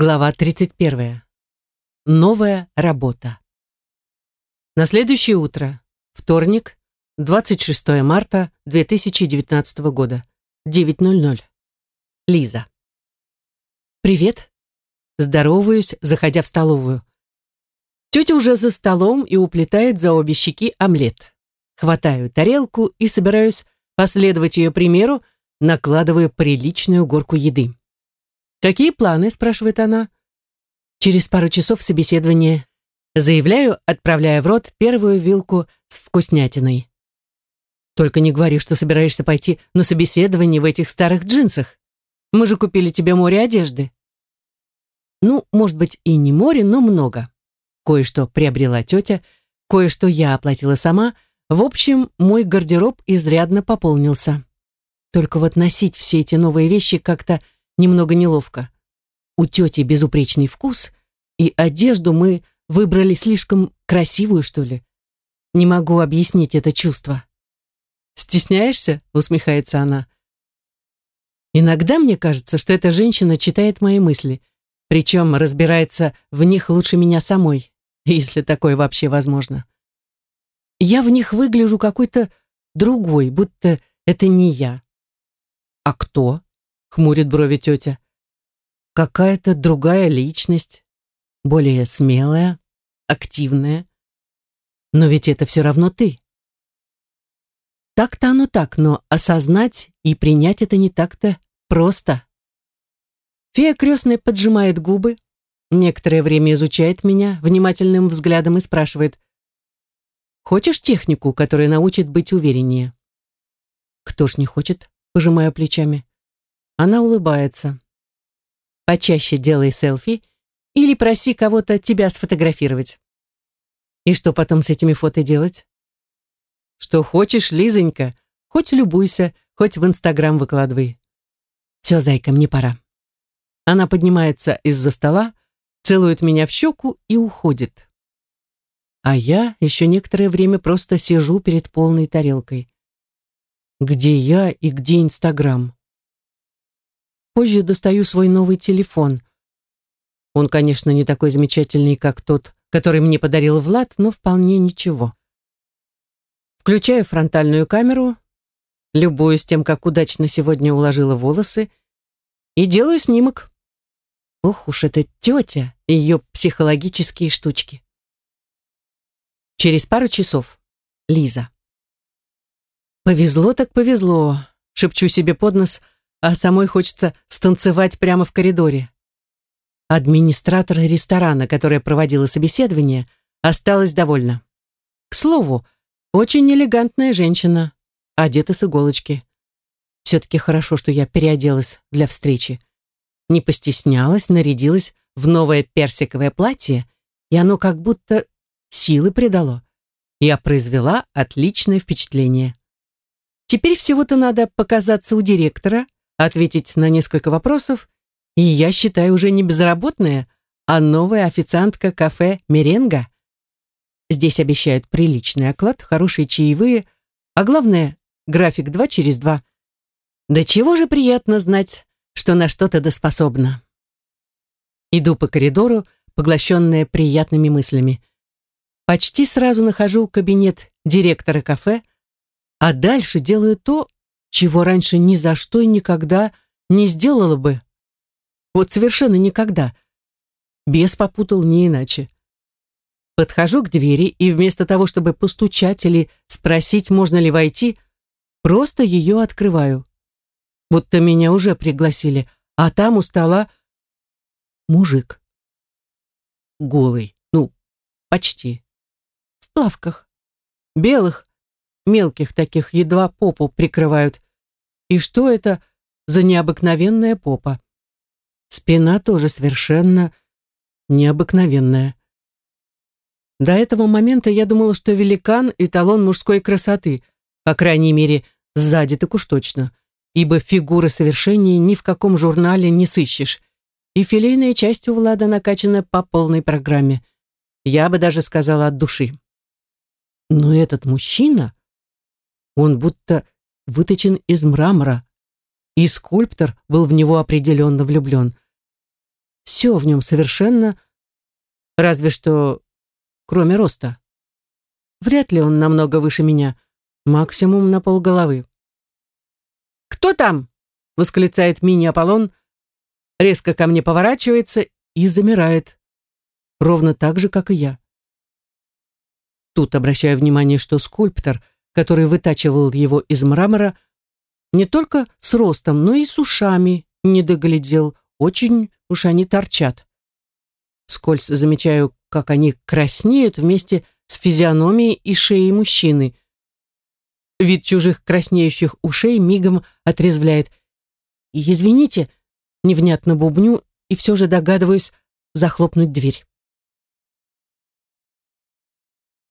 Глава 31. Новая работа. На следующее утро, вторник, 26 марта 2019 года, 9.00. Лиза. «Привет». Здороваюсь, заходя в столовую. Тетя уже за столом и уплетает за обе щеки омлет. Хватаю тарелку и собираюсь последовать ее примеру, накладывая приличную горку еды. «Какие планы?» – спрашивает она. Через пару часов собеседования заявляю, отправляя в рот первую вилку с вкуснятиной. Только не говори, что собираешься пойти на собеседование в этих старых джинсах. Мы же купили тебе море одежды. Ну, может быть, и не море, но много. Кое-что приобрела тетя, кое-что я оплатила сама. В общем, мой гардероб изрядно пополнился. Только вот носить все эти новые вещи как-то немного неловко. У тети безупречный вкус, и одежду мы выбрали слишком красивую, что ли. Не могу объяснить это чувство. «Стесняешься?» — усмехается она. Иногда мне кажется, что эта женщина читает мои мысли, причем разбирается в них лучше меня самой, если такое вообще возможно. Я в них выгляжу какой-то другой, будто это не я. А кто? Хмурит брови тетя. Какая-то другая личность, более смелая, активная. Но ведь это все равно ты. Так-то оно так, но осознать и принять это не так-то просто. Фея крестная поджимает губы, некоторое время изучает меня внимательным взглядом и спрашивает, «Хочешь технику, которая научит быть увереннее?» «Кто ж не хочет?» — пожимая плечами. Она улыбается. Почаще делай селфи или проси кого-то тебя сфотографировать. И что потом с этими фото делать? Что хочешь, Лизонька, хоть любуйся, хоть в Инстаграм выкладывай. Все, зайка, мне пора. Она поднимается из-за стола, целует меня в щеку и уходит. А я еще некоторое время просто сижу перед полной тарелкой. Где я и где Инстаграм? Позже достаю свой новый телефон. Он, конечно, не такой замечательный, как тот, который мне подарил Влад, но вполне ничего. Включаю фронтальную камеру, любуюсь тем, как удачно сегодня уложила волосы, и делаю снимок. Ох уж эта тетя и ее психологические штучки. Через пару часов. Лиза. Повезло так повезло, шепчу себе под нос – а самой хочется станцевать прямо в коридоре. Администратор ресторана, которая проводила собеседование, осталась довольна. К слову, очень элегантная женщина, одета с иголочки. Все-таки хорошо, что я переоделась для встречи. Не постеснялась, нарядилась в новое персиковое платье, и оно как будто силы придало. Я произвела отличное впечатление. Теперь всего-то надо показаться у директора, ответить на несколько вопросов, и я считаю уже не безработная, а новая официантка кафе «Меренга». Здесь обещают приличный оклад, хорошие чаевые, а главное, график два через два. Да чего же приятно знать, что на что-то доспособна. Иду по коридору, поглощенная приятными мыслями. Почти сразу нахожу кабинет директора кафе, а дальше делаю то, чего раньше ни за что и никогда не сделала бы. Вот совершенно никогда. Бес попутал не иначе. Подхожу к двери и вместо того, чтобы постучать или спросить, можно ли войти, просто ее открываю. Будто меня уже пригласили, а там у стола мужик. Голый, ну, почти. В плавках. Белых, мелких таких едва попу прикрывают. И что это за необыкновенная попа? Спина тоже совершенно необыкновенная. До этого момента я думала, что великан – эталон мужской красоты, по крайней мере, сзади так уж точно, ибо фигуры совершеннее ни в каком журнале не сыщешь, и филейная часть у Влада накачана по полной программе. Я бы даже сказала от души. Но этот мужчина он будто выточен из мрамора, и скульптор был в него определенно влюблен. Все в нем совершенно, разве что кроме роста. Вряд ли он намного выше меня, максимум на полголовы. «Кто там?» — восклицает мини-Аполлон, резко ко мне поворачивается и замирает. Ровно так же, как и я. Тут обращаю внимание, что скульптор, который вытачивал его из мрамора, не только с ростом, но и с ушами не доглядел. Очень уж они торчат. Скользь замечаю, как они краснеют вместе с физиономией и шеей мужчины. Вид чужих краснеющих ушей мигом отрезвляет. «Извините», невнятно бубню и все же догадываюсь захлопнуть дверь.